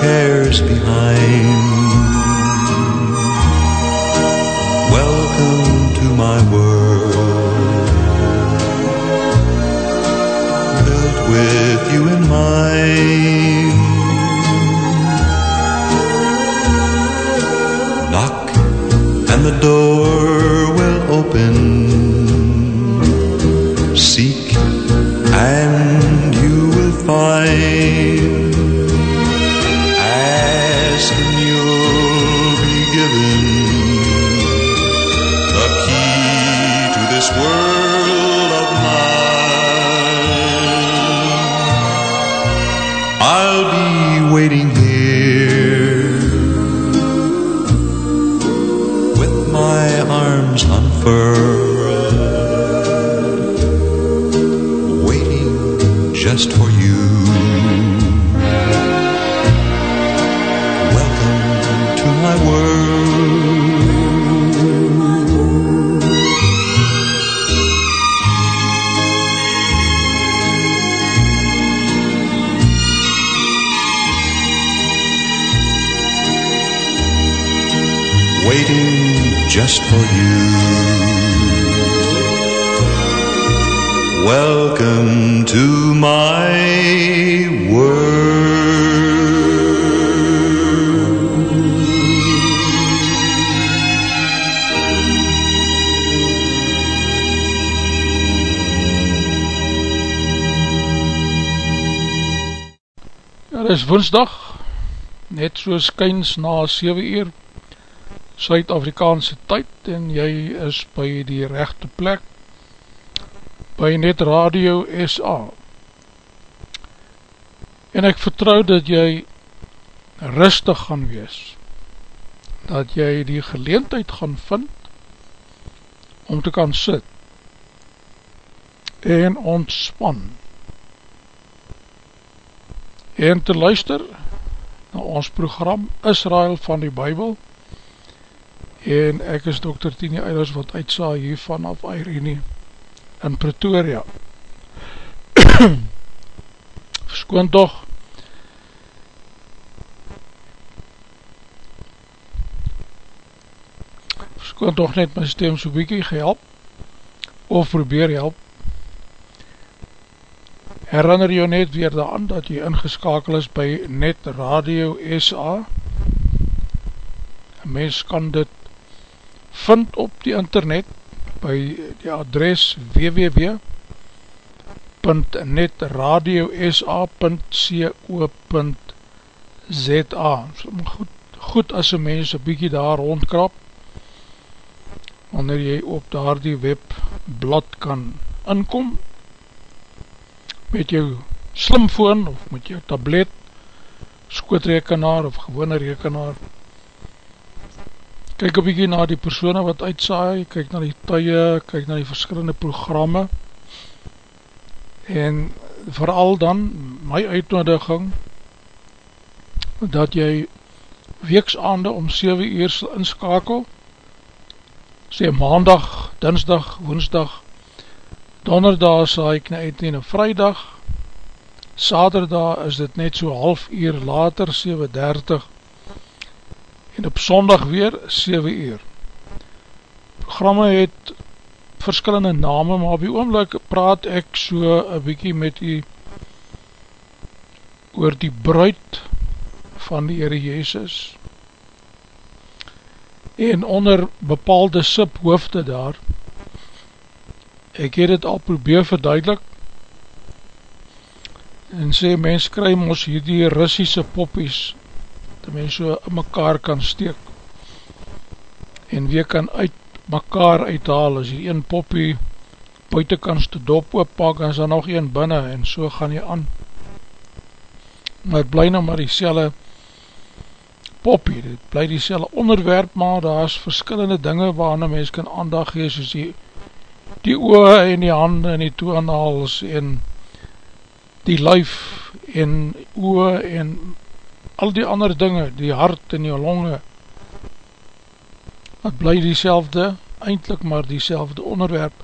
cares behind. Welcome to my world. Built with you in mind. Knock and the door will open. Seek and you will find. Just for you. Welcome to my world. Ja, dit is woensdag, net soos kyns na 7 uur, Suid-Afrikaanse tyd, en jy is by die rechte plek, by Net Radio SA. En ek vertrou dat jy rustig gaan wees, dat jy die geleentheid gaan vind, om te kan sit, en ontspan, en te luister na ons program Israel van die Bijbel en ek is Dr. Tini Eilers wat uitsa hier vanaf Irene in Pretoria. Verskoon toch verskoon toch net my stem so bykie gehelp of probeer help. Herinner jou net weer daan dat jy ingeskakel is by Net Radio SA een mens kan dit vind op die internet by die adres www.netradiosa.co.za goed, goed as een mens een bykie daar rondkrap wanneer jy op daar die webblad kan inkom met jou slimfoon of met jou tablet, skootrekenaar of gewone rekenaar. Kyk een bykie na die persoene wat uitsaai, kyk na die tye, kyk na die verskillende programme. En vooral dan my uitnodiging dat jy weeksaande om 7 uur sal inskakel. Sê maandag, dinsdag, woensdag donderdag saai ek na uit en vrijdag. Saterdag is dit net so half uur later 7.30 en op sondag weer 7 uur. Programme het verskillende name maar op die oomlik praat ek so een bykie met u oor die bruid van die Heere Jezus en onder bepaalde subhoofde daar. Ek het het al probeer verduidelik en sê mens kry ons hierdie Russische poppies dat mens so in mekaar kan steek en weer kan uit mekaar uithaal. As die een poppie buitenkans te dop ooppak en is daar nog een binnen en so gaan jy aan. Maar het bly nou maar die selle poppie, het bly die selle onderwerp, maar daar is verskillende dinge waarna mens kan aandag gee, soos die, die oe en die hande en die toonhals en die luif en oe en al die ander dinge, die hart en die longe, het bly die selfde, eindelijk maar die selfde onderwerp.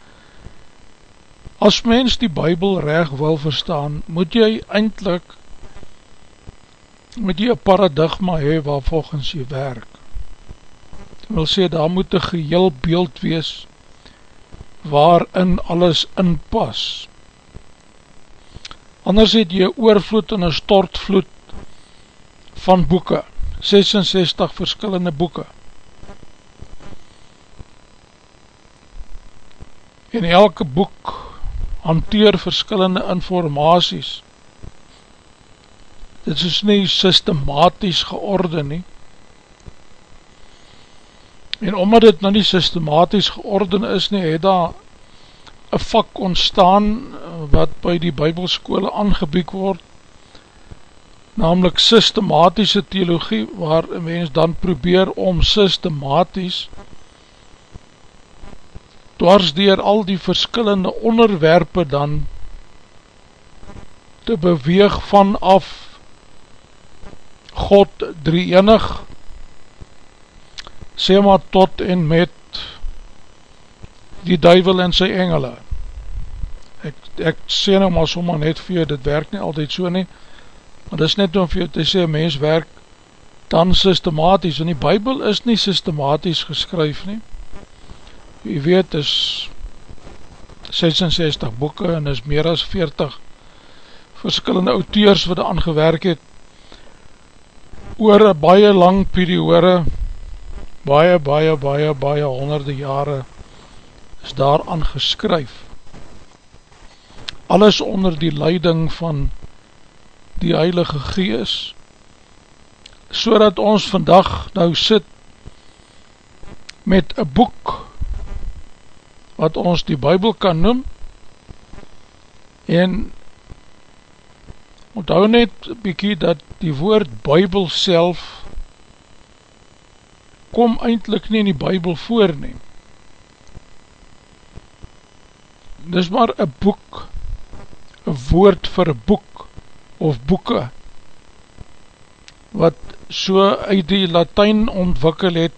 As mens die bybel reg wil verstaan, moet jy eindelijk moet jy een paradigma hee waar volgens jy werk. Ek wil sê, daar moet een geheel beeld wees waarin alles inpas. Anders het jy oorvloed en een stortvloed van boeken, 66 verskillende boeken. En elke boek hanteer verskillende informaties. Dit is nie systematisch georde nie, en omdat dit nou nie systematisch georden is nie, het daar een vak ontstaan wat by die bybelskole aangebiek word, namelijk systematische theologie, waar een mens dan probeer om systematisch dwars dier al die verskillende onderwerpe dan te beweeg vanaf God drie enig sê maar tot en met die duivel en sy engele. Ek, ek sê nou maar sommer net vir jou, dit werk nie altyd so nie maar dit is net om vir jou te sê, mens werk dan systematisch, en die bybel is nie systematisch geskryf nie jy weet is 66 boeken en is meer as 40 verskillende auteurs wat aan gewerk het oor een baie lang periode, baie, baie, baie, baie honderde jare, is daar aan geskryf. Alles onder die leiding van die Heilige Gees, so dat ons vandag nou sit met een boek wat ons die Bijbel kan noem en Onthou net bykie dat die woord bybel self kom eindelijk nie in die bybel voor nie. Dis maar een boek, een woord vir een boek of boeke, wat so uit die Latijn ontwikkel het,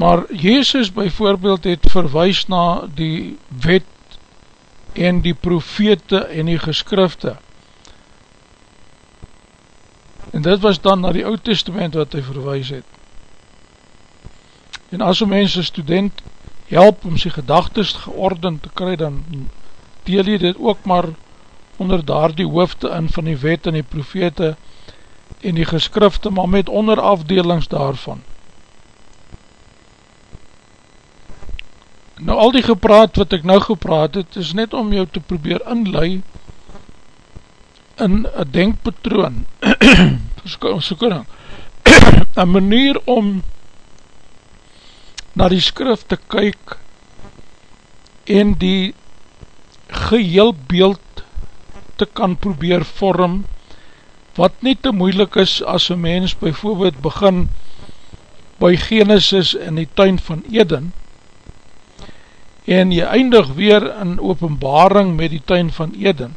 maar Jezus bijvoorbeeld het verwijs na die wet en die profete en die geskrifte. En dit was dan na die oud testament wat hy verwijs het. En as een mens een student help om sy gedagtes geordend te kry, dan deel jy dit ook maar onder daar die hoofde in van die wet en die profete en die geskrifte, maar met onderafdelings daarvan. Nou al die gepraat wat ek nou gepraat het, is net om jou te probeer inlui in een denkpatroon, een manier om na die skrif te kyk en die geheel beeld te kan probeer vorm, wat nie te moeilik is as een mens bijvoorbeeld begin by Genesis in die tuin van Eden, en jy eindig weer in openbaring met die tuin van Eden,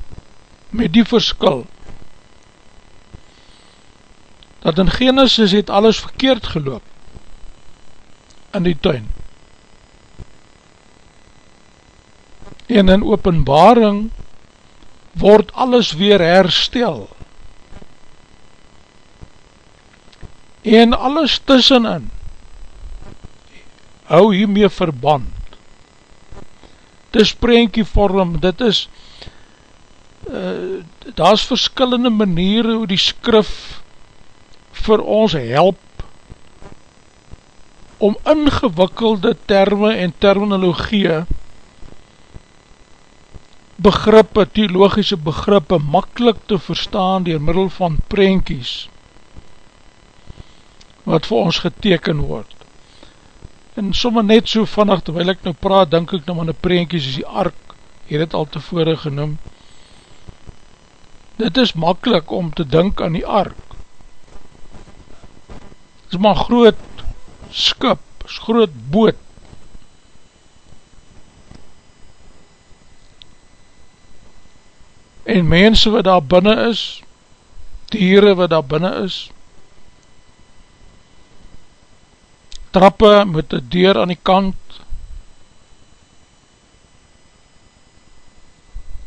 met die verskil, dat in Genesis het alles verkeerd geloop, in die tuin, en in openbaring, word alles weer herstel, en alles tussenin, hou hiermee verband, dit is prentjievorm, dit is uh, daar is verskillende maniere hoe die skrif vir ons help om ingewikkelde termen en terminologie begrippe, theologische begrippe makkelijk te verstaan door middel van prentjies wat vir ons geteken word en somme net so vannig, terwijl ek nou praat, denk ek nou aan die preenkies, is die ark, hier het al tevore genoem, dit is makkelijk om te dink aan die ark. Dit is maar groot skip, groot boot. En mense wat daar binnen is, dieren wat daar binnen is, trappe met die deur aan die kant,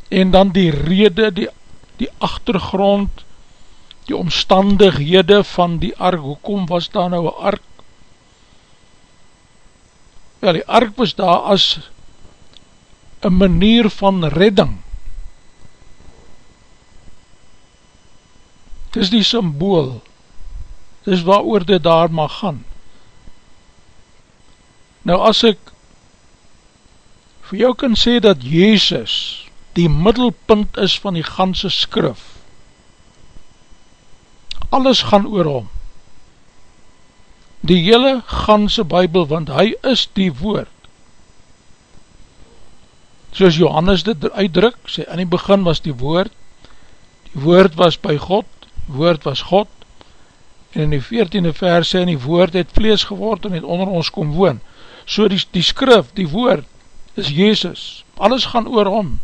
en dan die rede, die, die achtergrond, die omstandighede van die ark, hoekom was daar nou een ark? Wel, die ark was daar as een manier van redding. Is die symbool, het is waar oor dit daar mag gaan. Nou as ek vir jou kan sê dat Jezus, die middelpunt is van die ganse skrif. Alles gaan oor hom. Die hele ganse bybel, want hy is die woord. Soos Johannes dit uitdruk, sê in die begin was die woord, die woord was by God, woord was God, en in die 14e vers sê, en die woord het vlees geword en het onder ons kom woon. So die, die skrif, die woord, is Jezus. Alles gaan oor hom.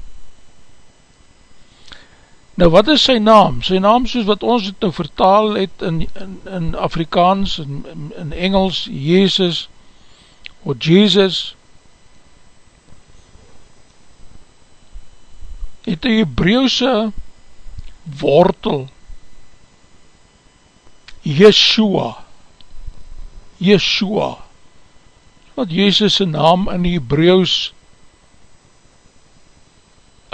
Nou wat is sy naam? Sy naam soos wat ons het nou vertaal het in, in, in Afrikaans, in, in Engels, Jezus, of Jesus, het die Hebreeuwse wortel, Yeshua, Yeshua, wat Jezus naam in die Hebreeuws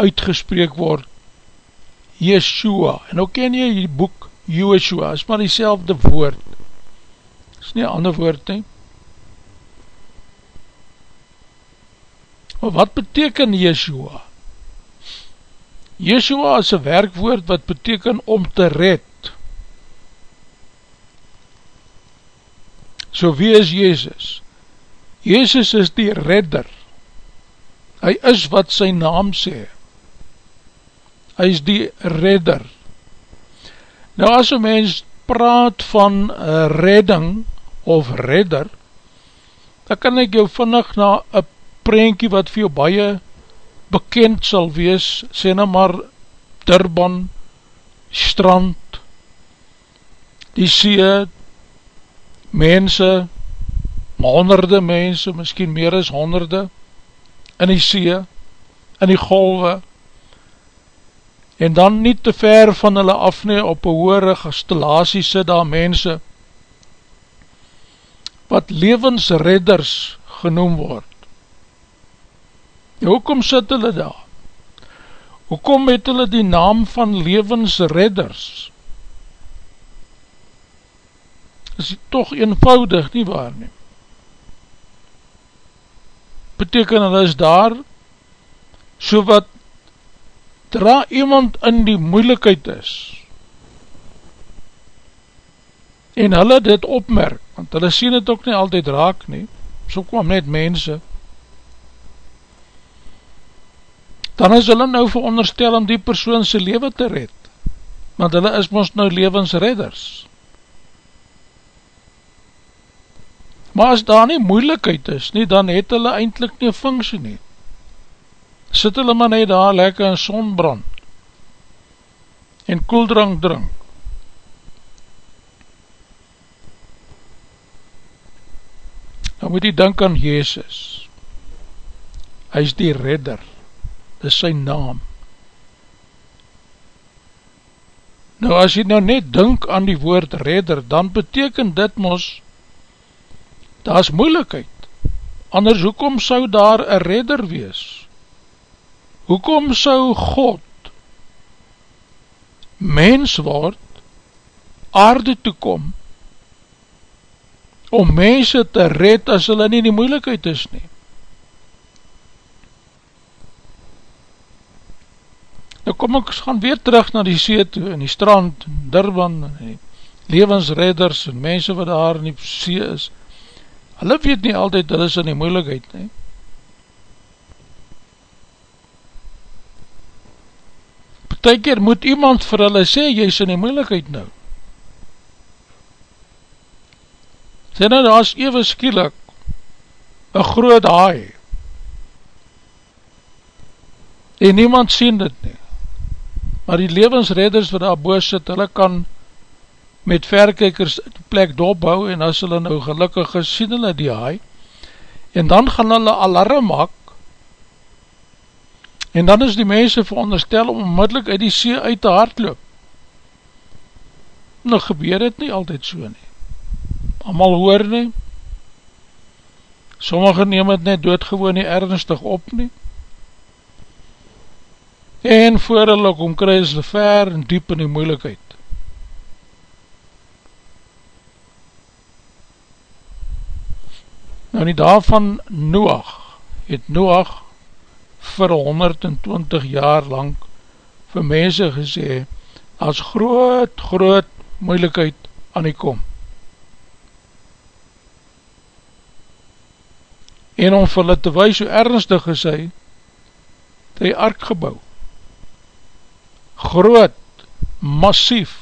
uitgespreek word, Yeshua, en ook ken jy die boek Yeshua, is maar die selfde woord, is nie ander woord nie. Maar wat beteken Yeshua? Yeshua is een werkwoord wat beteken om te red. So wie is Jezus? Jezus is die redder. Hy is wat sy naam sê hy is die redder. Nou as een mens praat van redding of redder, dan kan ek jou vinnig na een prentjie wat vir jou baie bekend sal wees, sê nou maar Durban, strand, die see, mense, honderde mense, miskien meer as honderde, in die see, in die golwe, en dan nie te ver van hulle af nie op een hoore gestelatie sit daar mense wat levensredders genoem word. En hoekom sit hulle daar? Hoekom het hulle die naam van levensredders? Is die toch eenvoudig nie waar nie? Beteken hulle is daar so wat Dra iemand in die moeilikheid is en hulle dit opmerk, want hulle sien het ook nie altyd raak nie, so kwam net mense, dan is hulle nou veronderstel om die persoon sy leven te red, want hulle is ons nou levensredders. Maar as daar nie moeilikheid is nie, dan het hulle eindelijk nie funksie nie sit hulle maar net daar lekker in sonbrand en koeldrank drink. Nou moet jy denk aan Jezus. Hy is die redder. Dit is sy naam. Nou as jy nou net denk aan die woord redder, dan beteken dit mos, daar is moeilikheid. Anders hoekom sou daar een redder wees? Hoekom sou God mens word, aarde toekom, om mense te red as hulle nie die moeilikheid is nie? Nou kom ek gaan weer terug na die see toe, in die strand, Durban, en die levensredders, en mense wat daar in die see is, hulle weet nie altyd, hulle is in die moeilikheid nie. Tykeer moet iemand vir hulle sê, jy is in die moeilikheid nou. Sê nou, daar is even skielik, een groot haai, en niemand sien dit nie. Maar die levensredders wat daar boos sit, hulle kan met verkijkers plek dopbou, en as hulle nou gelukkig gesien hulle die haai, en dan gaan hulle alarm maak, en dan is die mense veronderstel om onmiddellik uit die see uit te hardloop. Nou gebeur het nie altyd so nie. Amal hoor nie, sommige neem het net doodgewoon nie ernstig op nie, en voor hulle kom kry is ver en diep in die moeilikheid. Nou nie daarvan Noach, het Noach vir 120 jaar lang vir mense gesê, as groot, groot moeilikheid aan die kom. En om vir hulle te wees hoe ernstig gesê, het hy ark gebouw groot, massief,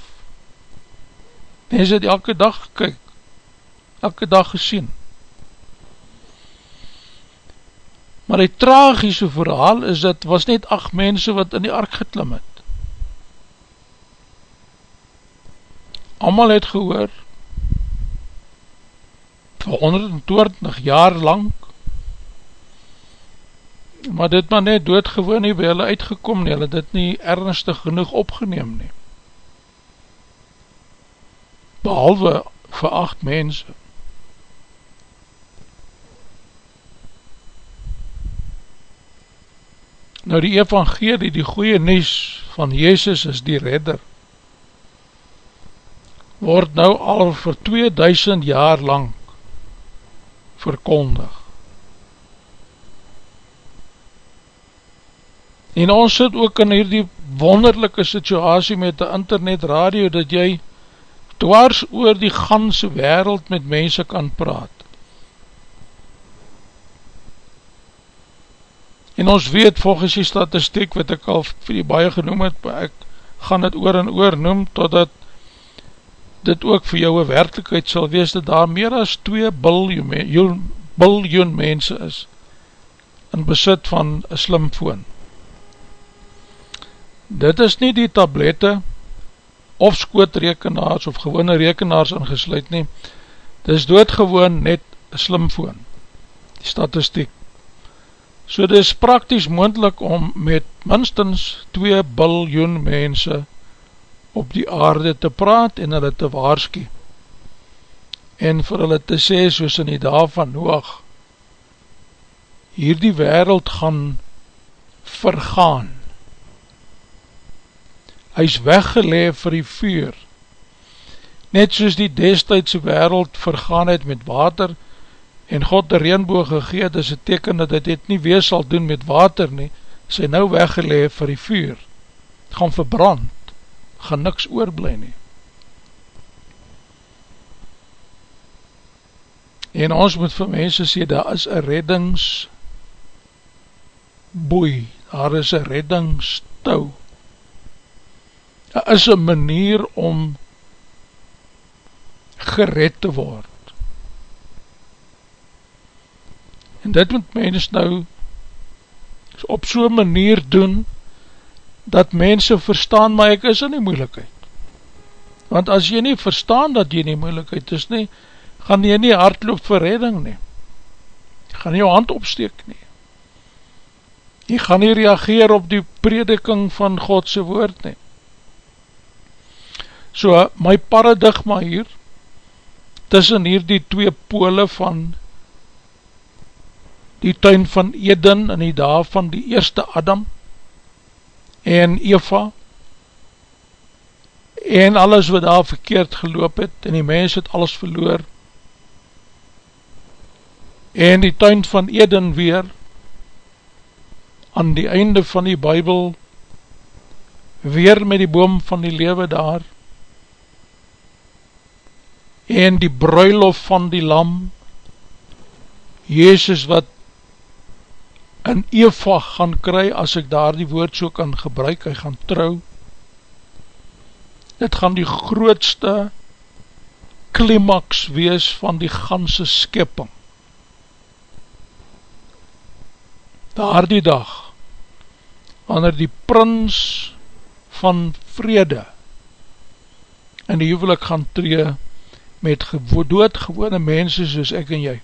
mense het elke dag gekyk, elke dag gesien, maar die tragische verhaal is dat was net acht mense wat in die ark geklim het, allemaal het gehoor, vir 120 jaar lang, maar dit maar net doodgewoon nie by hulle uitgekom nie, hulle dit nie ernstig genoeg opgeneem nie. Behalwe vir acht mense. Nou die evangelie, die goeie nies van Jezus is die redder, word nou al vir 2000 jaar lang verkondig. En ons sit ook in hierdie wonderlijke situasie met die internet radio, dat jy dwars oor die ganse wereld met mense kan praat. En ons weet volgens die statistiek wat ek al vir die baie genoem het, maar ek gaan het oor en oor noem, totdat dit ook vir jou een werkelijkheid sal wees, dat daar meer as 2 biljoen, biljoen mense is in besit van een slimfoon dit is nie die tablette of skootrekenaars of gewone rekenaars ingesluid nie, dit is doodgewoon net een slimfoon, die statistiek. So dit is praktisch moendlik om met minstens 2 biljoen mense op die aarde te praat en hulle te waarski en vir hulle te sê soos in die dag van Noach hier die wereld gaan vergaan. Hy is weggeleef vir die vuur, net soos die destijdse wereld vergaan het met water, en God de reenboog gegeet is een teken dat hy dit nie wees sal doen met water nie, is hy nou weggeleef vir die vuur, gaan verbrand, gaan niks oorblij nie. En ons moet vir mense sê, daar is een reddingsboei, daar is een reddingstouw, Daar is een manier om gered te word. En dit moet mens nou op so'n manier doen, dat mense verstaan, maar ek is in die moeilikheid. Want as jy nie verstaan dat jy in die moeilikheid is nie, gaan jy nie hardloop vir redding nie. Jy gaan nie jou hand opsteek nie. Jy gaan nie reageer op die prediking van Godse woord nie. So, my paradigma hier, tussen hier die twee pole van die tuin van Eden en die dag van die eerste Adam en Eva en alles wat daar verkeerd geloop het en die mens het alles verloor en die tuin van Eden weer aan die einde van die Bijbel weer met die boom van die lewe daar en die bruiloft van die lam, Jezus wat in Eva gaan kry, as ek daar die woord so kan gebruik, hy gaan trouw, dit gaan die grootste klimaks wees van die ganse skepping. Daar die dag, wanneer die prins van vrede in die huwelik gaan tree met doodgewone mense soos ek en jy.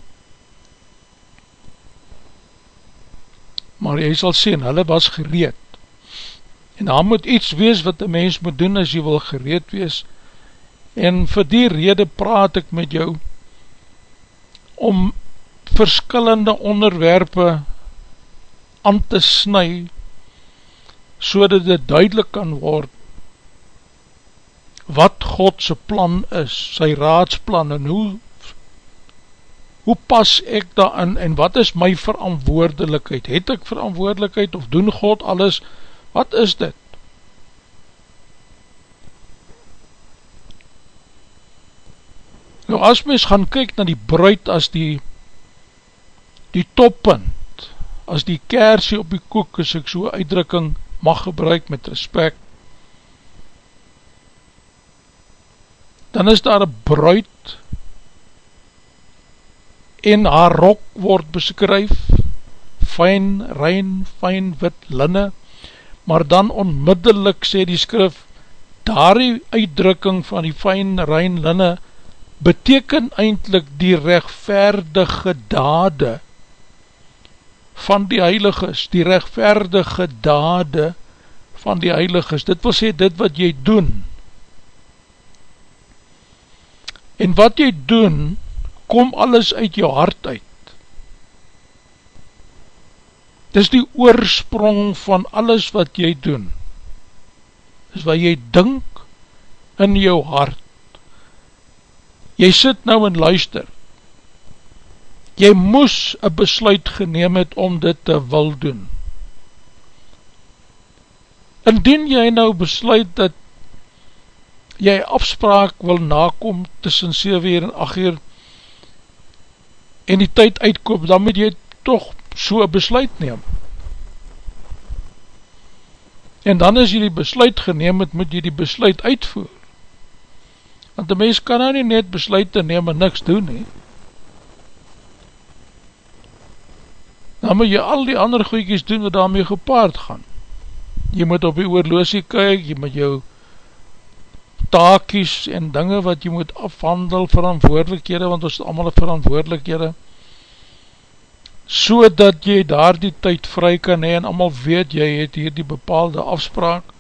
Maar jy sal sien, hulle was gereed. En daar moet iets wees wat een mens moet doen as jy wil gereed wees, En vir die rede praat ek met jou om verskillende onderwerpe aan te snu so dat dit duidelik kan word wat Godse plan is, sy raadsplan en hoe hoe pas ek daarin en wat is my verantwoordelikheid? Het ek verantwoordelikheid of doen God alles? Wat is dit? Nou as mens gaan kyk na die bruid as die die toppunt, as die kersie op die koek, as ek so uitdrukking mag gebruik met respect, dan is daar een bruid en haar rok word beskryf, fijn, rein, fijn, wit, linne, maar dan onmiddellik sê die skrif, daar die uitdrukking van die fijn, rein, linne, beteken eindelijk die rechtverdige dade van die heiliges, die rechtverdige dade van die heiliges, dit wil sê dit wat jy doen, en wat jy doen, kom alles uit jou hart uit, dit is die oorsprong van alles wat jy doen, is wat jy dink in jou hart, jy sit nou en luister, jy moes een besluit geneem het om dit te wil doen. Indien jy nou besluit dat jy afspraak wil nakom tussen 7 uur en 8 uur en die tyd uitkoop, dan moet jy toch so een besluit neem. En dan as jy die besluit geneem het, moet jy die besluit uitvoer want die mens kan nou nie net besluit te neem en niks doen nie. Dan moet jy al die ander goeikies doen wat daarmee gepaard gaan. Jy moet op die oorloosie kyk, jy moet jou taakies en dinge wat jy moet afhandel, verantwoordelikhede, want ons is allemaal verantwoordelikhede, so dat jy daar die tyd vry kan hee en allemaal weet jy het hier die bepaalde afspraak,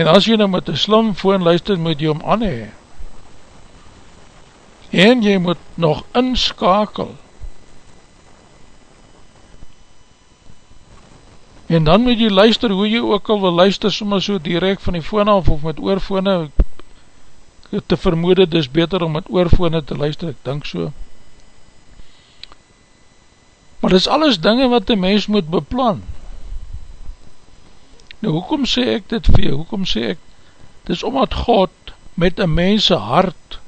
En as jy nou met een slim foon luister, moet jy om aan hee. En jy moet nog inskakel. En dan moet jy luister hoe jy ook al wil luister, soms so direct van die foon af of met oorfone. Te vermoede, dis beter om met oorfone te luister, ek denk so. Maar dis alles dinge wat die mens moet beplan. Nou, hoekom sê ek dit vir jou? Hoekom sê ek? Dit is omdat God met een mense hart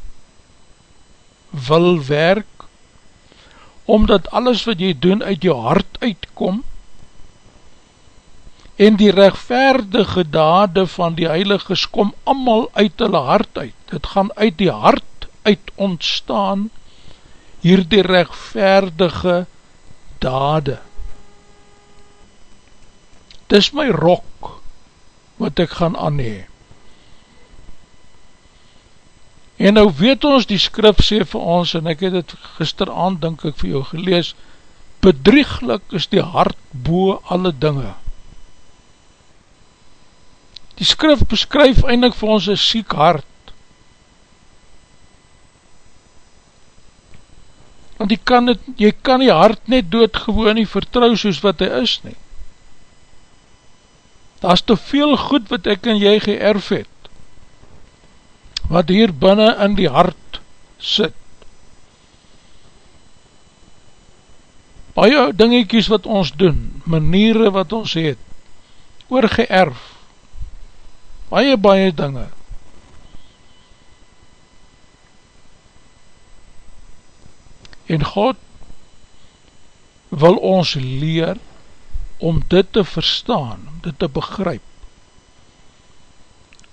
wil werk, omdat alles wat jy doen uit jou hart uitkom, en die rechtvaardige dade van die heiliges kom allemaal uit hulle hart uit. Dit gaan uit die hart uit ontstaan, hier die rechtvaardige dade dis my rok wat ek gaan anhee. En nou weet ons die skrif sê vir ons, en ek het het gister aan, denk ek vir jou gelees, bedrieglik is die hart boe alle dinge. Die skrif beskryf eindelijk vir ons een siek hart. Want jy kan, het, jy kan die hart net doodgewoon nie vertrouw soos wat hy is nie daar is te veel goed wat ek en jy geërf het, wat hier binnen in die hart sit. Baie dingiekies wat ons doen, maniere wat ons het, oorgeërf, baie baie dinge, En God wil ons leer om dit te verstaan, om dit te begryp.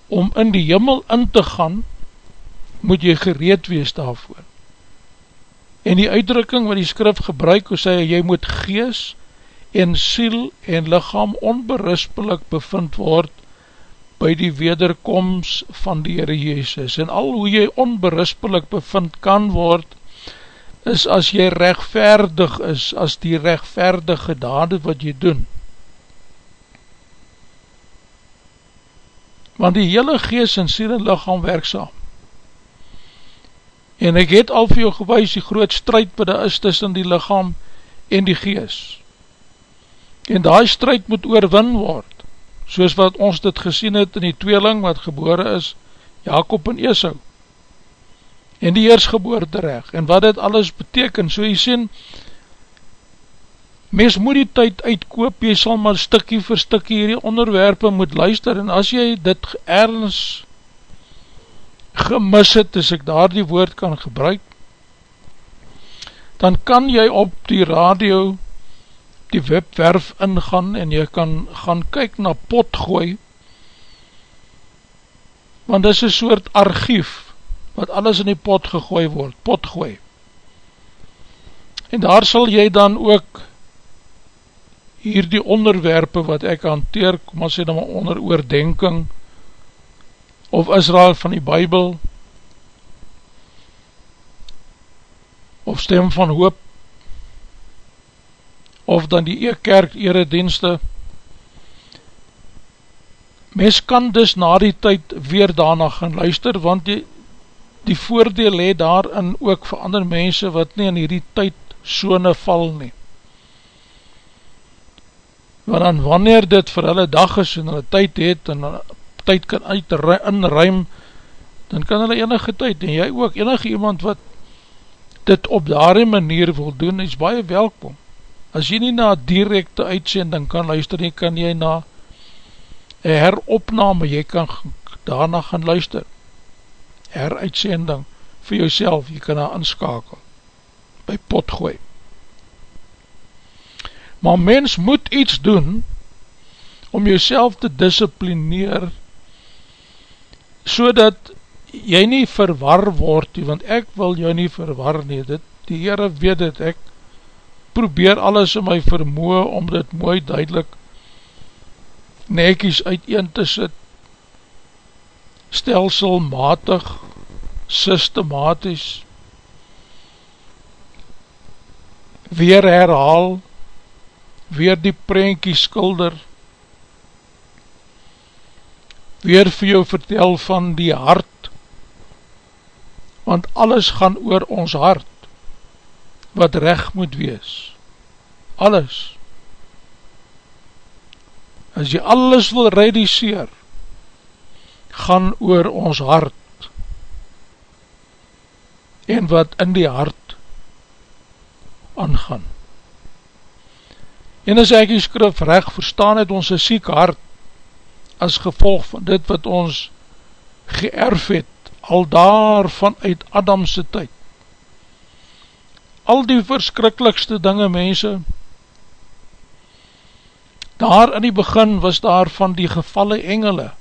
Om in die jimmel in te gaan, moet jy gereed wees daarvoor. En die uitdrukking wat die skrif gebruik, hoe sê jy moet gees en siel en lichaam onberispelik bevind word by die wederkomst van die Heere Jezus. En al hoe jy onberispelik bevind kan word, is as jy rechtverdig is, as die rechtverdige dade wat jy doen. Want die hele gees en siel en lichaam werkzaam. En ek het al vir jou gewys die groot strijd wat daar is tussen die lichaam en die gees. En die strijd moet oorwin word, soos wat ons dit gesien het in die tweeling wat gebore is, Jacob en Esau. En die eersgeboorte recht, en wat dit alles beteken, so jy sien, mens moet die tyd uitkoop, jy sal maar stikkie vir stikkie hierdie onderwerpe moet luister, en as jy dit ergens gemis het, as ek daar die woord kan gebruik, dan kan jy op die radio die webwerf ingaan en jy kan gaan kyk na potgooi, want dit is een soort archief wat alles in die pot gegooi word, potgooi. En daar sal jy dan ook hier die onderwerpe wat ek hanteer, kom as jy dan maar onder oordenking, of Israel van die Bijbel, of Stem van Hoop, of dan die Eekkerk eredienste, mens kan dus na die tyd weer daarna gaan luister, want die, die voordeel het daarin ook vir ander mense wat nie in die tyd soone val nie. Want dan wanneer dit vir hulle dag is en hulle tyd het en tyd kan uit inruim, dan kan hulle enige tyd, en jy ook, enige iemand wat dit op daarie manier wil doen, is baie welkom. As jy nie na directe uitsending kan luister, nie kan jy na een heropname, jy kan daarna gaan luister. Heruitsending vir jouself, jy kan daar inskakel, by potgooi. Maar mens moet iets doen, om jouself te disciplineer, so dat jy nie verwar word want ek wil jou nie verwar nie, dit, die Heere weet het, ek probeer alles in my vermoe om dit mooi duidelik nekies uiteen te sit, stelselmatig, systematisch, weer herhaal, weer die prentjie skulder, weer vir jou vertel van die hart, want alles gaan oor ons hart, wat recht moet wees, alles, as jy alles wil reduceer, gaan oor ons hart, en wat in die hart aangaan. En as ek die skrif recht verstaan het, ons een siek hart, as gevolg van dit wat ons geërf het, al daar vanuit Adamse tyd. Al die verskrikkelijkste dinge, mense, daar in die begin was daar van die gevalle engele,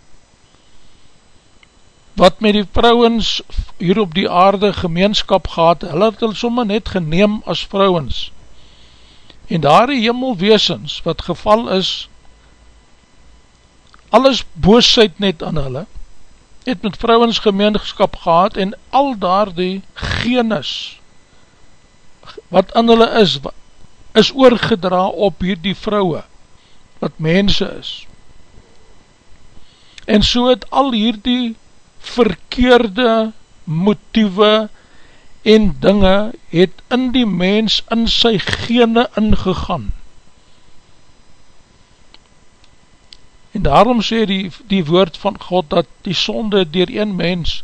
wat met die vrouwens hier op die aarde gemeenskap gehad, hulle het hulle somme net geneem as vrouwens, en daar die hemelweesens, wat geval is, alles boosheid net aan hulle, het met vrouwens gemeenskap gehad en al daar die genis wat aan hulle is, is oorgedra op hierdie vrouwe, wat mense is. En so het al hierdie verkeerde motieve en dinge het in die mens in sy gene ingegaan. En daarom sê die, die woord van God dat die sonde dier een mens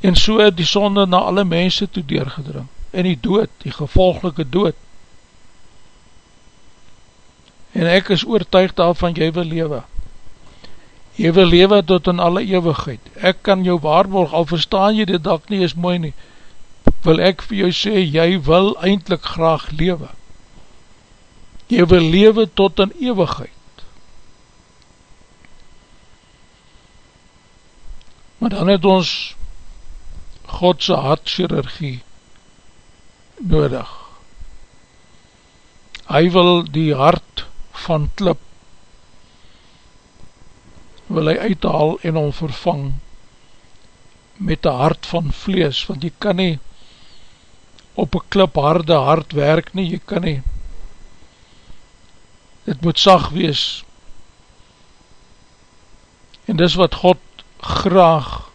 en so het die sonde na alle mense toe deurgedring. En die dood, die gevolgelike dood. En ek is oortuig daarvan jy wil lewe. Jy wil lewe tot in alle eeuwigheid. Ek kan jou waarborg, al verstaan jy dit dat nie is mooi nie. wil ek vir jou sê, jy wil eindelijk graag lewe. Jy wil lewe tot in eeuwigheid. Maar dan het ons Godse hartchirurgie nodig. Hy wil die hart van klip. Wil hy uithaal en hom vervang met die hart van vlees, want jy kan nie op een klip harde hart werk nie, jy kan nie. Dit moet sag wees. En dis wat God graag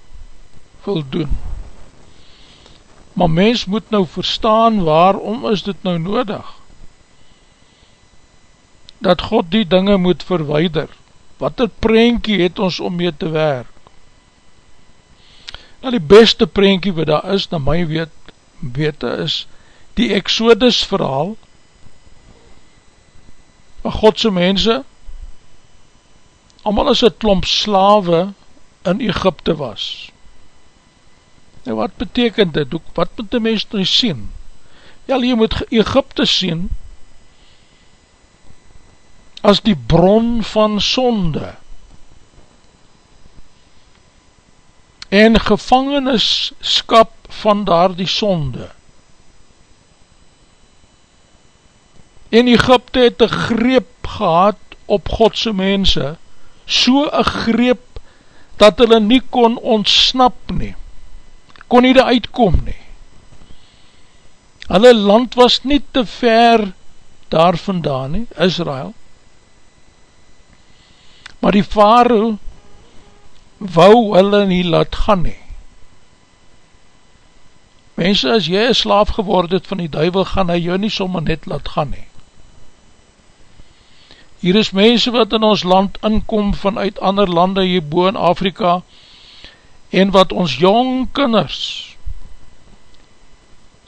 wil doen. Maar mens moet nou verstaan waarom is dit nou nodig dat God die dinge moet verweider wat het prentjie het ons om mee te werk nou die beste prentjie wat daar is na my weet, wete is die Exodus verhaal waar Godse mense allemaal as een klomp slawe in Egypte was en wat betekent dit? wat moet die mens nou sien? ja, jy moet Egypte sien as die bron van sonde. En gevangenisskap van daar die sonde. En Egypte het een greep gehad op Godse mense, so een greep dat hulle nie kon ontsnap nie, kon nie uitkom nie. Hulle land was nie te ver daar vandaan nie, Israel, maar die Faroe wou hulle nie laat gaan nie. Mense, as jy een slaaf geword het van die duivel, gaan hy jou nie sommer net laat gaan nie. Hier is mense wat in ons land inkom vanuit ander lande hierboe in Afrika en wat ons jong kinders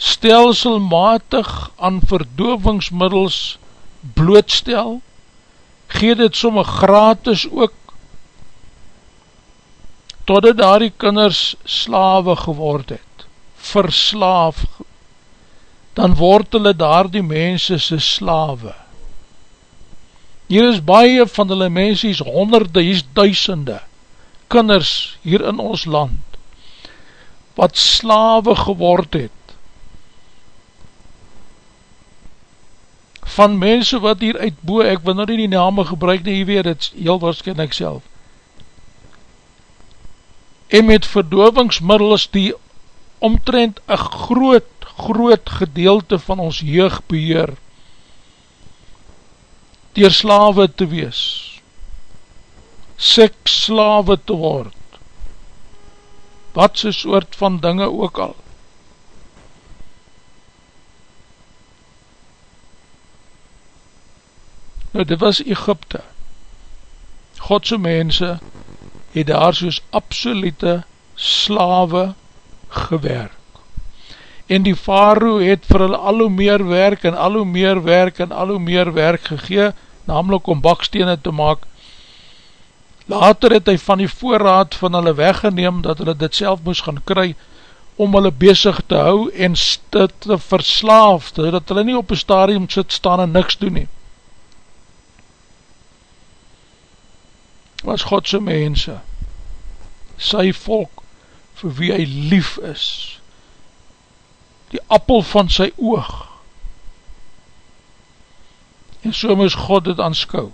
stelselmatig aan verdovingsmiddels blootstel, gee dit somme gratis ook, totdat daar die kinders slawe geword het, verslaaf, dan word hulle daar die mense sy slawe. Hier is baie van hulle mense, hier is honderde, hier is duisende kinders hier in ons land, wat slawe geword het, van mense wat hier uitboe, ek wil nou nie die name gebruik nie, jy weet het, heel waarschijnlijk self, en met verdovingsmiddels die omtrent een groot, groot gedeelte van ons jeug beheer, dier slawe te wees, seks slawe te word, wat sy soort van dinge ook al. Nou dit was Egypte, Godse mense het daar soos absolute slawe gewerk en die faroe het vir hulle al hoe meer werk en al hoe meer werk en al hoe meer werk gegee, namelijk om bakstene te maak. Later het hy van die voorraad van hulle weggeneem, dat hulle dit self moes gaan kry, om hulle bezig te hou en te, te verslaaf, dat hulle nie op een stadium sit staan en niks doen nie. Was Godse mense, sy volk, vir wie hy lief is, die appel van sy oog. En so moes God het aanskou,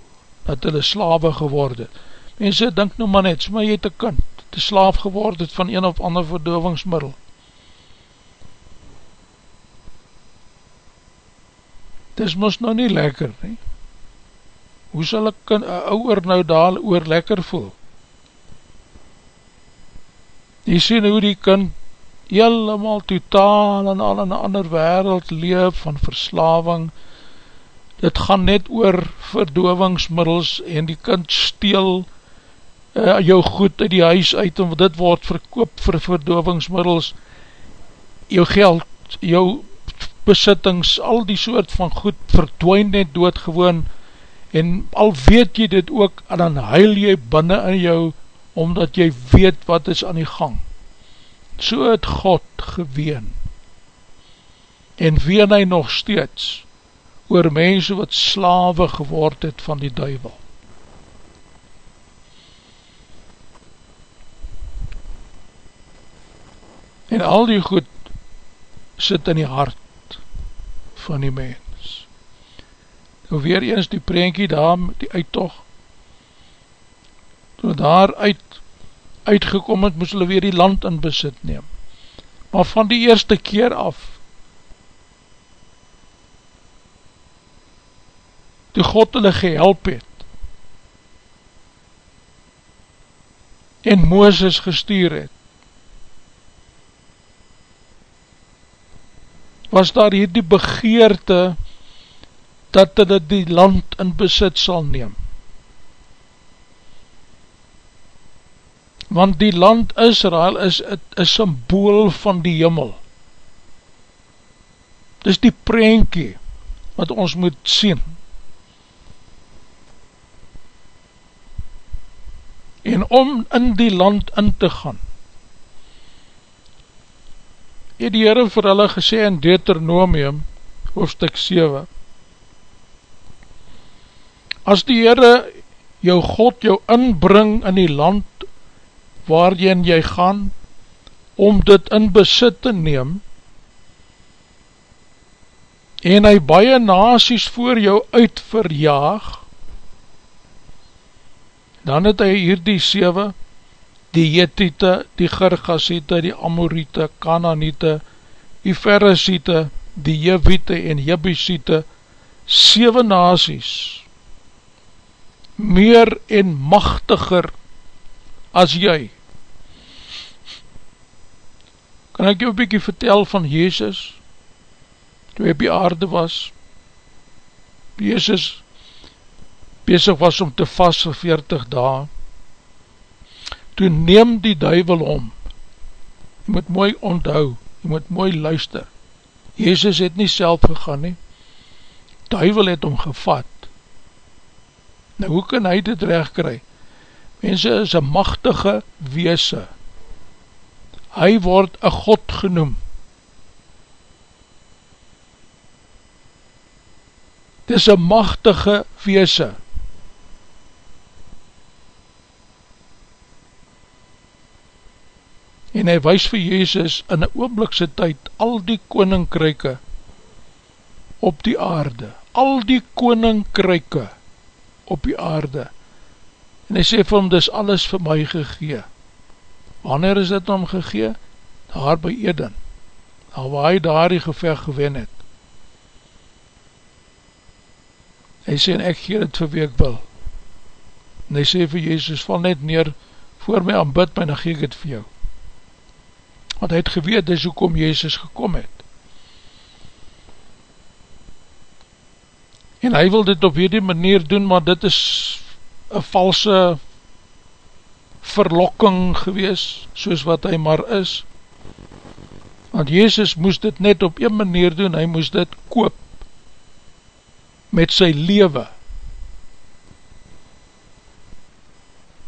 dat hulle slawe geword het. Mense, denk nou maar net, maar jy het een kind, te slaaf geword het van een of ander verdovingsmiddel. Dis moes nou nie lekker nie. Hoe sal ek een ouwer nou daar oor lekker voel? Jy sien hoe die kind helemaal totaal en al in een ander wereld leef van verslaving, dit gaan net oor verdovingsmiddels en die kind steel uh, jou goed uit die huis uit en dit word verkoop vir verdovingsmiddels, jou geld, jou besittings, al die soort van goed verdwijn net doodgewoon en al weet jy dit ook en dan huil jy binnen in jou omdat jy weet wat is aan die gang so het God geween en ween hy nog steeds oor mense wat slawe geword het van die duivel. En al die goed sit in die hart van die mens. Nou weer eens die prentjie daar, die uittocht, toe daar uit, uitgekom het, moes hulle weer die land in besit neem. Maar van die eerste keer af, toe God hulle gehelp het, en Mooses gestuur het, was daar hier die begeerte dat hulle die land in besit sal neem. Want die land Israel is een symbool van die jimmel. Dis die prentjie wat ons moet sien. En om in die land in te gaan, het die Heere vir hulle gesê in Deuteronomium, hoofdstuk 7, as die Heere jou God jou inbring in die land waarin jy gaan, om dit in besit te neem, en hy baie nasies voor jou uitverjaag, dan het hy hier die 7 die Jetite, die Gergasiete, die Amorite, Kananiete, die Ferrisiete, die Jevite en Jebusite, 7 nasies, meer en machtiger as jy. Kan ek jou bykie vertel van Jezus, toe hy op die aarde was, Jezus bezig was om te vast vir 40 dagen, toe neem die duivel om. Jy moet mooi onthou, jy moet mooi luister. Jezus het nie self gegaan nie, duivel het om gevat. Nou hoe kan hy dit recht kry? Mense is een machtige weese. Hy word een God genoem. Dit is een machtige weese. en hy wees vir Jezus in een oomblikse tyd al die koninkryke op die aarde, al die koninkryke op die aarde, en hy sê vir hom, dis alles vir my gegee. Wanneer is dit om gegee? Daar by Eden, daar waar hy daar die geveg gewen het. Hy sê, en ek gee dit vir wie ek wil. En hy sê vir Jezus, val net neer, voor my aanbid my, dan gee ek het vir jou want hy het geweet dis hoekom Jezus gekom het. En hy wil dit op hierdie manier doen, maar dit is een valse verlokking gewees, soos wat hy maar is. Want Jezus moest dit net op een manier doen, hy moest dit koop met sy lewe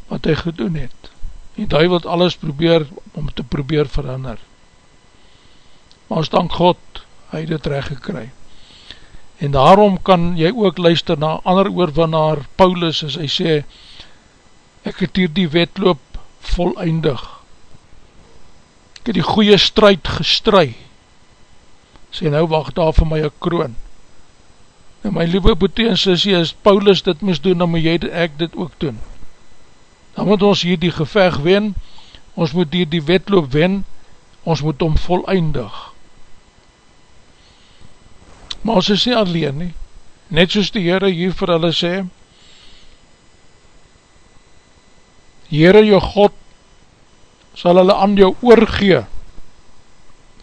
wat hy gedoen het. Die duivel het alles probeer om te probeer verander. Maar ons dank God, hy het het recht gekry. En daarom kan jy ook luister na ander oorwinnaar Paulus as hy sê, ek het hier die wetloop volleindig. Ek het die goeie strijd gestry. Sê nou wacht daar vir my een kroon. En my lieve boete en sissie, as Paulus dit moes doen, dan moet jy ek dit ook doen dan moet ons hier die geveg wen, ons moet hier die wetloop wen, ons moet om voleindig. Maar ons is nie alleen nie, net soos die Heere hier vir hulle sê, Heere jou God, sal hulle aan jou oorgee,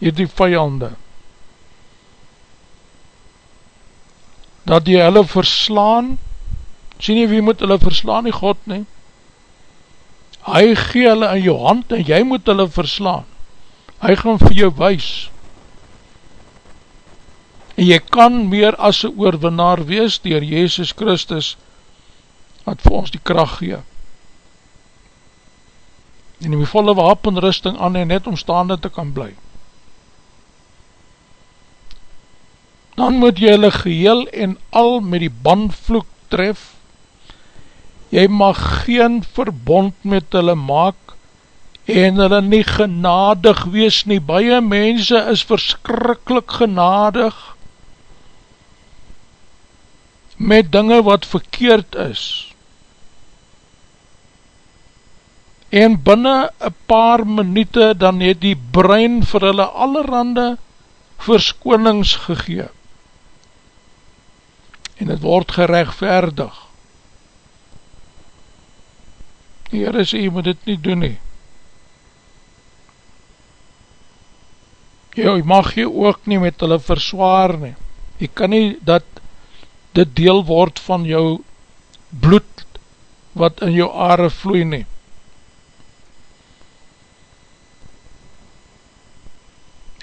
hier die vijande, dat jy hulle verslaan, sien nie wie moet hulle verslaan, nie God nie, hy gee hulle in jou hand en jy moet hulle verslaan. Hy gaan vir jou wees. En jy kan meer as een oorwinnaar wees dier Jezus Christus wat vir ons die kracht gee. En die volle wapenrusting aan en net omstaande te kan bly. dan moet jy hulle geheel en al met die bandvloek tref, jy mag geen verbond met hulle maak, en hulle nie genadig wees nie, baie mense is verskrikkelijk genadig, met dinge wat verkeerd is, en binnen een paar minute dan het die brein vir hulle allerhande verskonings gegeen en het word gerechtverdig die Heere sê, jy moet dit nie doen nie. Jy mag jy ook nie met hulle verswaar nie. Jy kan nie dat dit deel word van jou bloed wat in jou aarde vloei nie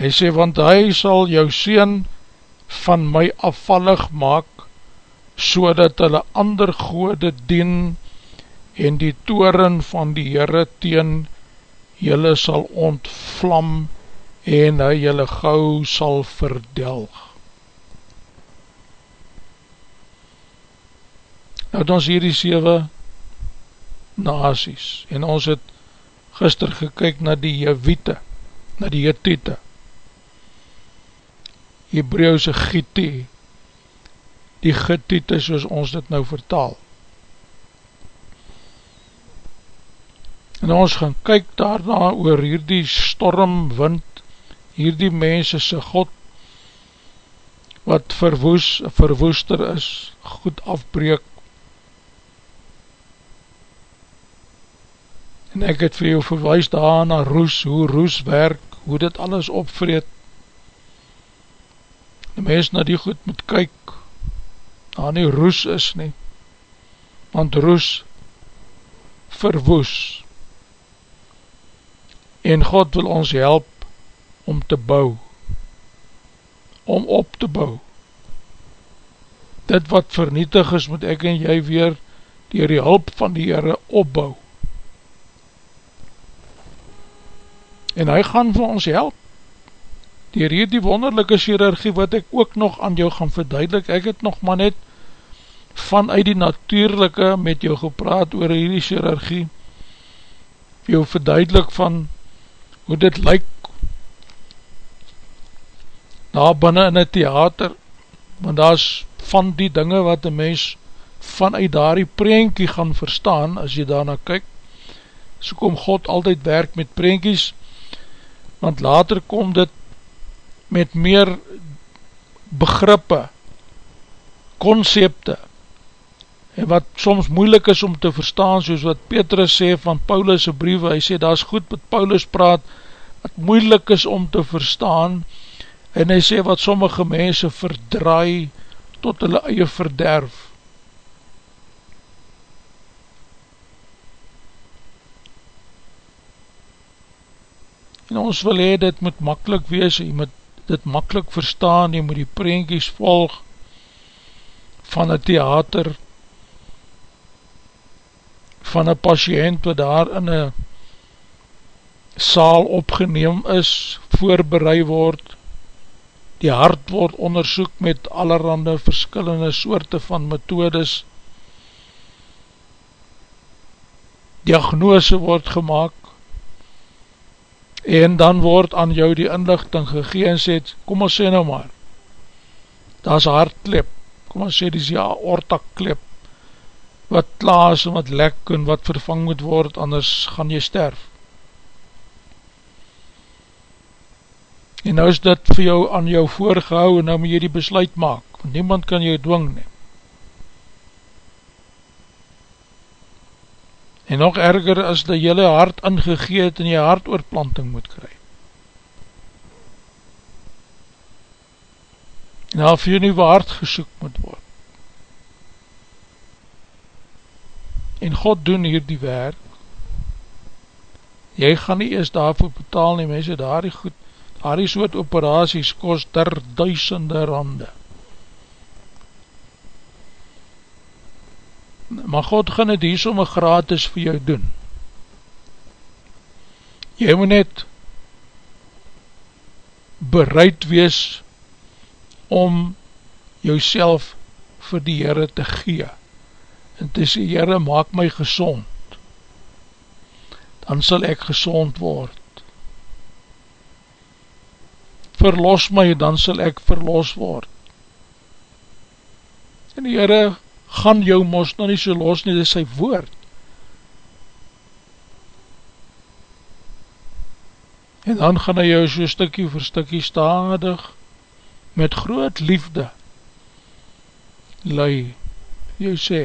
Hy sê, want hy sal jou sien van my afvallig maak, so dat hulle ander gode dien en die toren van die Heere teen jylle sal ontvlam en hy jylle gauw sal verdelg. Nou het ons hier die 7 nasies en ons het gister gekyk na die Jewiete, na die Jethiete, Hebreeuwse Gitte, die Gittite soos ons dit nou vertaal. En ons gaan kyk daarna oor hierdie stormwind, hierdie mense se God, wat verwoes, verwoester is, goed afbreek. En ek het vir jou verwijs daar na roes, hoe roes werk, hoe dit alles opvreed, die mens na die goed moet kyk, daar nie roes is nie, want roes verwoes, en God wil ons help om te bou, om op te bou, dit wat vernietig is, moet ek en jy weer dier die hulp van die Heere opbou, en hy gaan vir ons help, dier hierdie wonderlijke chirurgie wat ek ook nog aan jou gaan verduidelik, ek het nog maar net vanuit die natuurlijke met jou gepraat oor hierdie chirurgie, jou verduidelik van hoe dit lyk daar binnen in die theater, want daar is van die dinge wat een mens vanuit daar die preenkie gaan verstaan, as jy daarna kyk, so kom God altyd werk met preenkies, want later kom dit met meer begrippe, concepte, en wat soms moeilik is om te verstaan, soos wat Petrus sê van Paulus' briewe, hy sê, daar is goed wat Paulus praat, wat moeilik is om te verstaan, en hy sê wat sommige mense verdraai, tot hulle eie verderf. En ons wil hee, dit moet makkelijk wees, jy moet dit makkelijk verstaan, jy moet die prentjies volg van een theater, van een patiënt wat daar in een saal opgeneem is, voorbereid word, die hart word onderzoek met allerhande verskillende soorte van methodes, diagnose word gemaakt, en dan word aan jou die inlichting gegeen en sê, kom ons sê nou maar, daar is hartklep, kom ons sê, die is ja, ortaklep, wat klaas en wat lek en wat vervang moet word, anders gaan jy sterf. En nou is dit vir jou aan jou voorgehou en nou moet jy die besluit maak, want niemand kan jou dwing neem. En nog erger as die jylle hart ingegeet en jy hartoorplanting moet kry. En daar vir jy nieuwe hart gesoek moet word. En God doen hier die werk. Jy gaan nie eers daarvoor betaal nie, mense, daar die goed, daar die soort operaties kost ter duisende rande. Maar God gaan het hier somme gratis vir jou doen. Jy moet net bereid wees om jouself vir die Heere te gee en te sê, Heere, maak my gezond dan sal ek gezond word. Verlos my, dan sal ek verlos word. En die Heere gaan jou mos nou nie so los nie, dit is sy woord. En dan gaan hy jou so stikkie vir stikkie stadig met groot liefde lei jou sê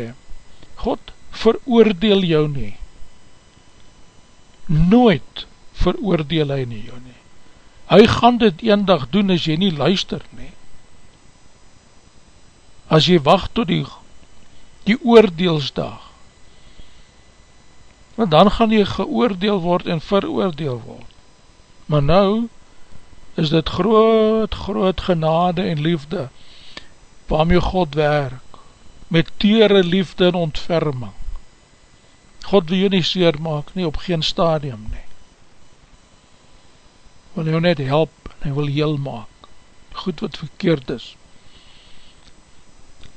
God veroordeel jou nie. Nooit veroordeel hy nie jou nie. Hy gaan dit een dag doen as jy nie luister nie. As jy wacht tot die die oordeelsdag. Want dan gaan jy geoordeel word en veroordeel word. Maar nou is dit groot, groot genade en liefde waarmee God werk. Met tere liefde en ontferming. God wil jy nie seer maak nie op geen stadium nie. Wil jy net help en hy wil heel maak. Goed wat verkeerd is.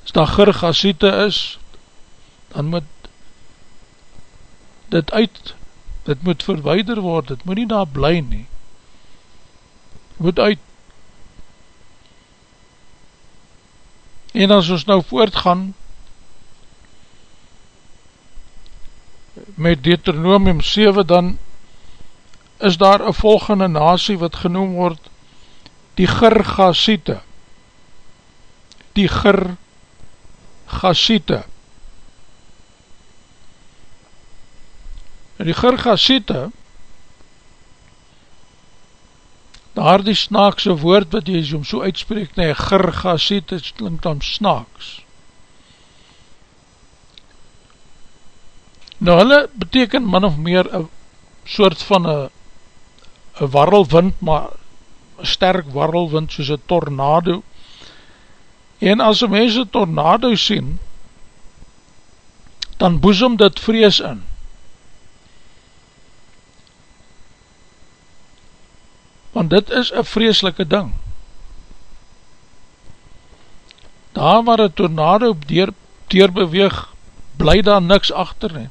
As daar gergasiete is dan moet dit uit dit moet verweider word dit moet nie daar bly nie moet uit. En as ons nou voortgaan met Deuteronomium 7, dan is daar een volgende nasie wat genoem word die Gergasiete. Die Gergasiete. En die Gergasiete daar die snaakse woord wat jy om so uitspreek, nee, gergasiet, het klinkt dan snaaks. Nou, hulle beteken min of meer een soort van een warrelwind, maar een sterk warrelwind soos een tornado. En as een mens een tornado sien, dan boezem dit vrees in. Want dit is een vreselike ding. Daar waar een tornado deur, deur beweeg, bly daar niks achter nie.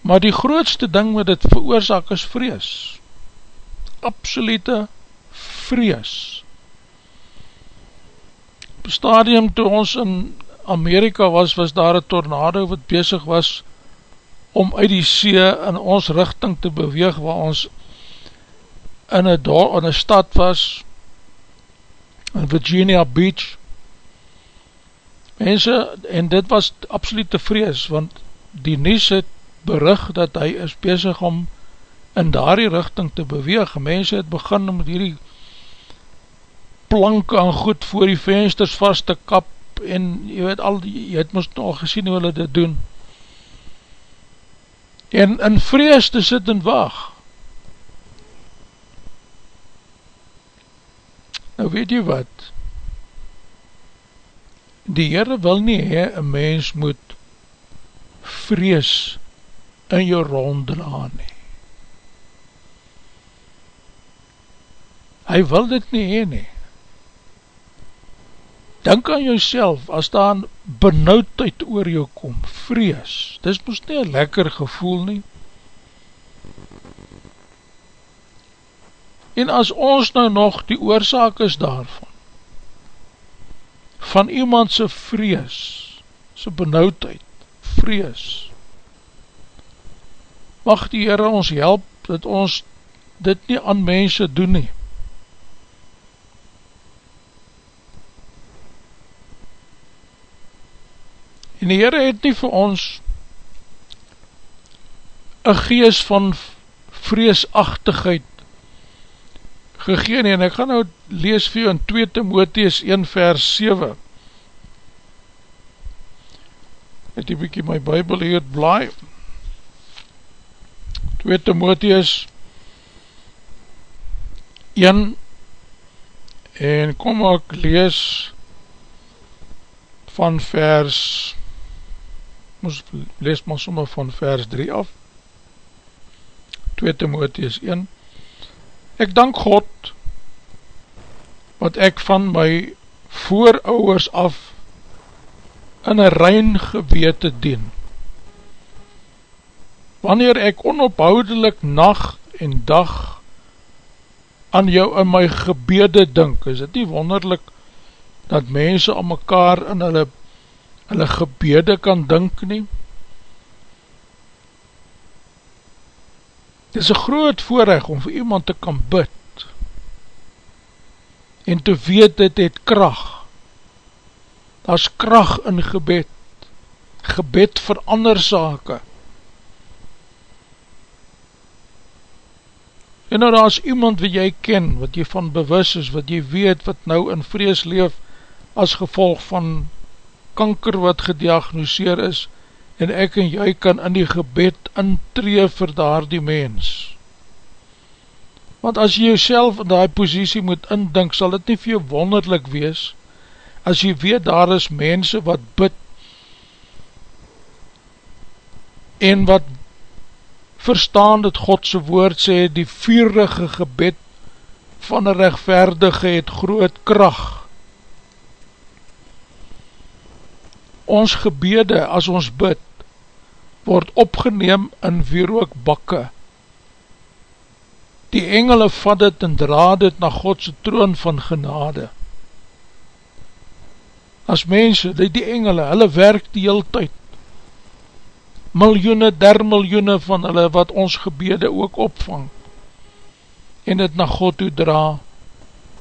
Maar die grootste ding wat dit veroorzaak is vrees. Absolute vrees. Op stadium toe ons in Amerika was, was daar een tornado wat bezig was om uit die see in ons richting te beweeg waar ons in een, dorp, in een stad was in Virginia Beach. Mense en dit was absolute vrees want die nies het berig dat hy is bezig om in daardie richting te beweeg. Mense het begin om hierdie plank en goed voor die vensters vast te kap en jy weet al, jy het moest al gesien hoe hulle dit doen en in vrees te sit en waag. Nou weet jy wat, die Heere wil nie hee, een mens moet vrees in jou ronddra nie. Hy wil dit nie hee nie. Denk aan jouself, as daar benauwdheid oor jou kom, vrees, dis moest nie een lekker gevoel nie. En as ons nou nog die oorzaak is daarvan, van iemandse vrees, sy benauwdheid, vrees, mag die Heere ons help, dat ons dit nie aan mense doen nie. En die Heere het nie vir ons een gees van vreesachtigheid gegeen en ek gaan nou lees vir jou in 2 Timotheus 1 vers 7 het die bykie my bybel hier blaai. 2 Timotheus 1 en kom ek lees van vers ons lees maar sommer van vers 3 af 2 Timotheus 1 Ek dank God wat ek van my voorouers af in een rein gewete dien. Wanneer ek onophoudelijk nacht en dag aan jou in my gebede dink, is dit nie wonderlik dat mense aan mekaar in hulle, hulle gebede kan dink nie? Dit is een groot voorrecht om vir iemand te kan bid en te weet dit het kracht. Daar is kracht in gebed, gebed vir ander sake. En nou daar is iemand wat jy ken, wat jy van bewus is, wat jy weet wat nou in vrees leef as gevolg van kanker wat gediagnoseer is, en ek en jy kan in die gebed intree vir daar die mens. Want as jy jouself in die posiesie moet indink, sal dit nie vir jou wonderlik wees, as jy weet daar is mense wat bid, en wat verstaan dat Godse woord sê, die vierige gebed van een rechtverdige het groot kracht. Ons gebede, as ons bid, word opgeneem in wierookbakke. Die engele vat het en draad het na Godse troon van genade. As mense, die, die engele, hulle werk die heel tyd, miljoene der miljoene van hulle wat ons gebede ook opvang en het na God toe dra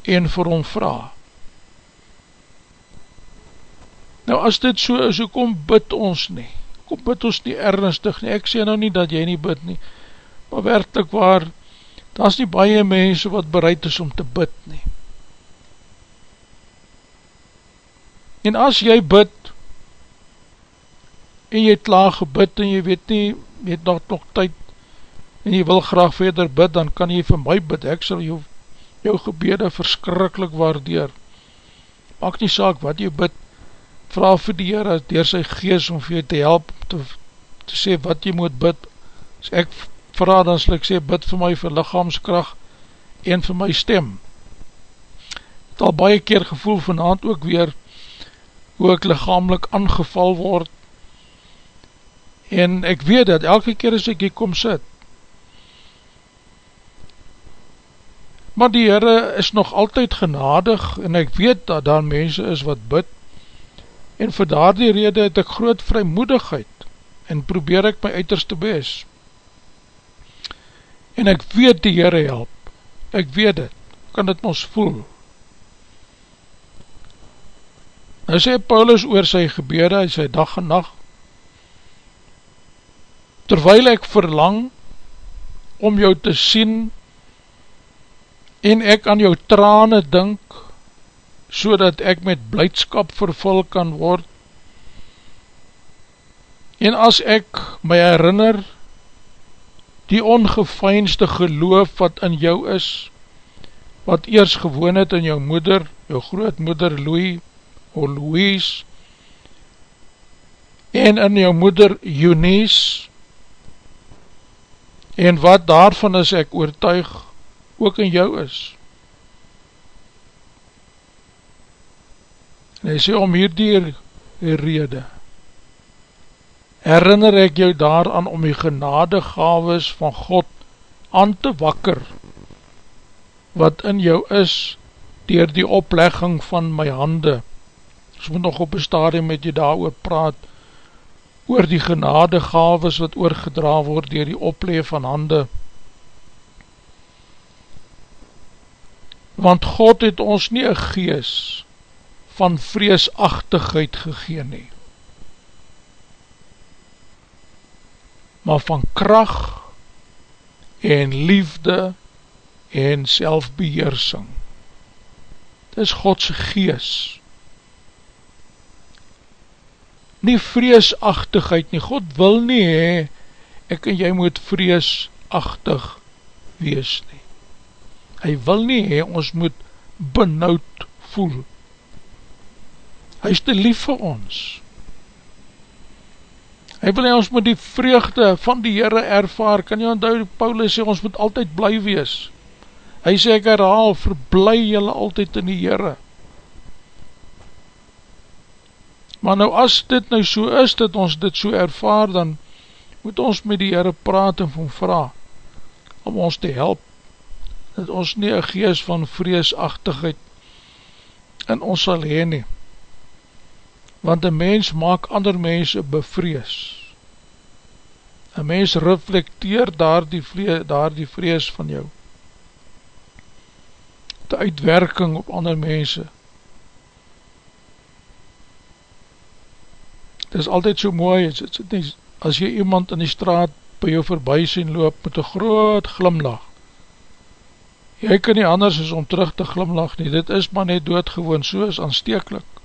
en vir hom vraag. Nou as dit so is, hoe kom bid ons nie? Kom bid ons nie ernstig nie? Ek sê nou nie dat jy nie bid nie, maar werkelijk waar, daar is nie baie mense wat bereid is om te bid nie. En as jy bid, en jy het klaar gebid en jy weet nie, jy het nog nog tyd en jy wil graag verder bid, dan kan jy vir my bid, ek sal jou, jou gebede verskrikkelijk waardeer. Maak nie saak wat jy bid, vraag vir die Heer as dier sy gees om vir jy te help, te, te sê wat jy moet bid, as ek vraag dan sal ek sê, bid vir my vir lichaamskracht en vir my stem. Het al baie keer gevoel vanavond ook weer, hoe ek lichamelik aangeval word, en ek weet dat elke keer as ek hier kom sit, maar die Heere is nog altyd genadig, en ek weet dat daar mense is wat bid, en vir daar die rede het ek groot vrymoedigheid, en probeer ek my uiterste bes, en ek weet die Heere help, ek weet het, kan dit ons voel, Nou sê Paulus oor sy gebede, hy sê dag en nacht, terwijl ek verlang om jou te sien en ek aan jou trane dink so dat ek met blijdskap vervul kan word en as ek my herinner die ongefeinste geloof wat in jou is wat eers gewoon het in jou moeder, jou grootmoeder Louis of Louise en in jou moeder Eunice en wat daarvan is ek oortuig ook in jou is. En hy sê om hierdie rede, herinner ek jou daaraan om die genadegaves van God aan te wakker, wat in jou is, dier die oplegging van my hande. Ons moet nog op een stadium met jy daar oor praat, oor die genadegaves wat oorgedra word dier die opleef van hande. Want God het ons nie een gees van vreesachtigheid gegeen nie, maar van kracht en liefde en selfbeheersing. Dit is Godse geest nie vreesachtigheid nie, God wil nie hee, ek en jy moet vreesachtig wees nie. Hy wil nie hee, ons moet benauwd voel. Hy is te lief vir ons. Hy wil nie, ons moet die vreugde van die Heere ervaar, kan jy onthou, Paulus sê, ons moet altyd bly wees. Hy sê ek herhaal, verblij jylle altyd in die Heere. Maar nou as dit nou so is, dat ons dit so ervaar, dan moet ons met die Heere praat en van vraag, om ons te help, dat ons nie een geest van vreesachtigheid in ons sal heen nie. Want een mens maak ander mense bevrees. Een mens reflecteer daar die, vrees, daar die vrees van jou. De uitwerking op ander mense. Het is altyd so mooi, het is nie, as jy iemand in die straat by jou voorbij sien loop met een groot glimlach, jy kan nie anders as om terug te glimlach nie, dit is maar net doodgewoon, so is aansteeklik.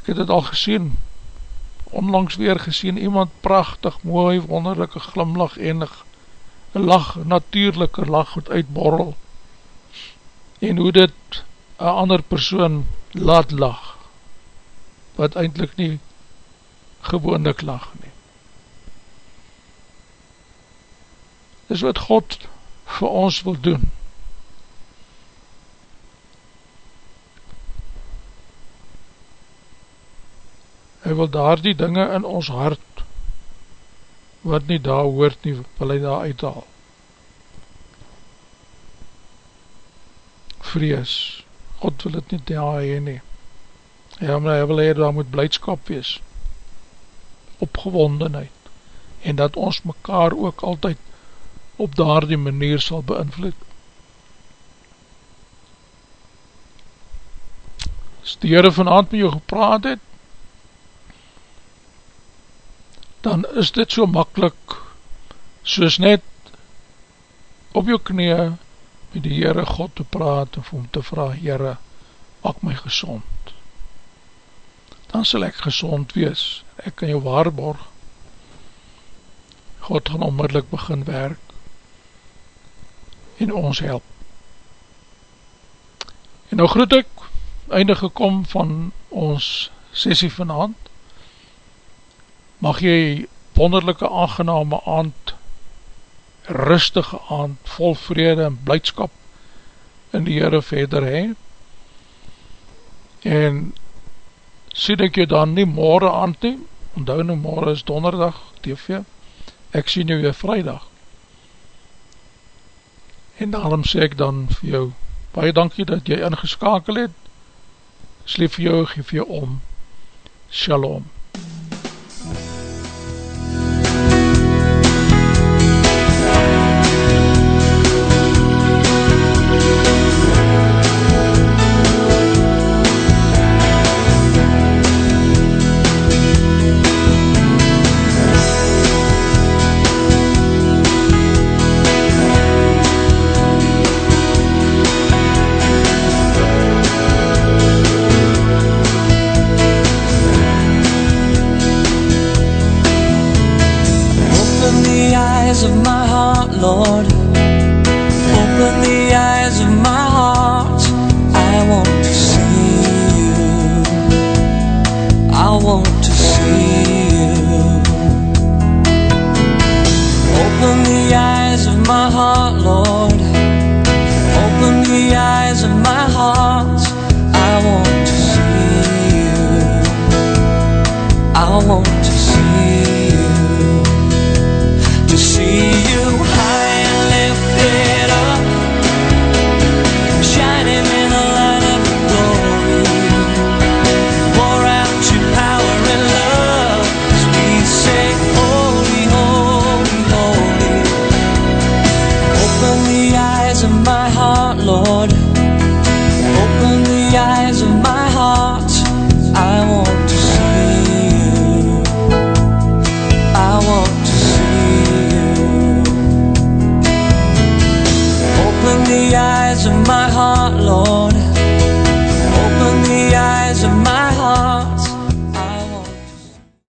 Ek het het al gesien, onlangs weer gesien, iemand prachtig, mooi, wonderlijke glimlach enig, een lach, natuurlijke lach wat uitborrel, en hoe dit een ander persoon laat lach, wat eindelijk nie gewoonlik lach nie. is wat God vir ons wil doen. Hy wil daar die dinge in ons hart wat nie daar hoort nie, wil hy daar uithaal. Vrees, God wil het nie daar heen nie. Ja, maar hy wil hy daar moet blijdskap wees, opgewondenheid, en dat ons mekaar ook altyd op daar die manier sal beïnvloed. As die Heere vanavond met jou gepraat het, dan is dit so makkelijk, soos net op jou knie met die Heere God te praat, of om te vraag, Heere, maak my gezond. Dan sal ek gezond wees, ek kan jou waarborg, God gaan onmiddellik begin werk, en ons help. En nou groet ek, einde gekom van ons sessie vanavond, mag jy wonderlijke aangename aand, rustige aand, vol vrede en blijdskap in die Heere verder heen, en sien ek jy dan nie morgen aand nie, onthou nou morgen is donderdag, TV, ek sien jy weer vrijdag, En daarom sê ek dan vir jou, baie dankie dat jy ingeskakel het, slief vir jou, geef jou om, shalom.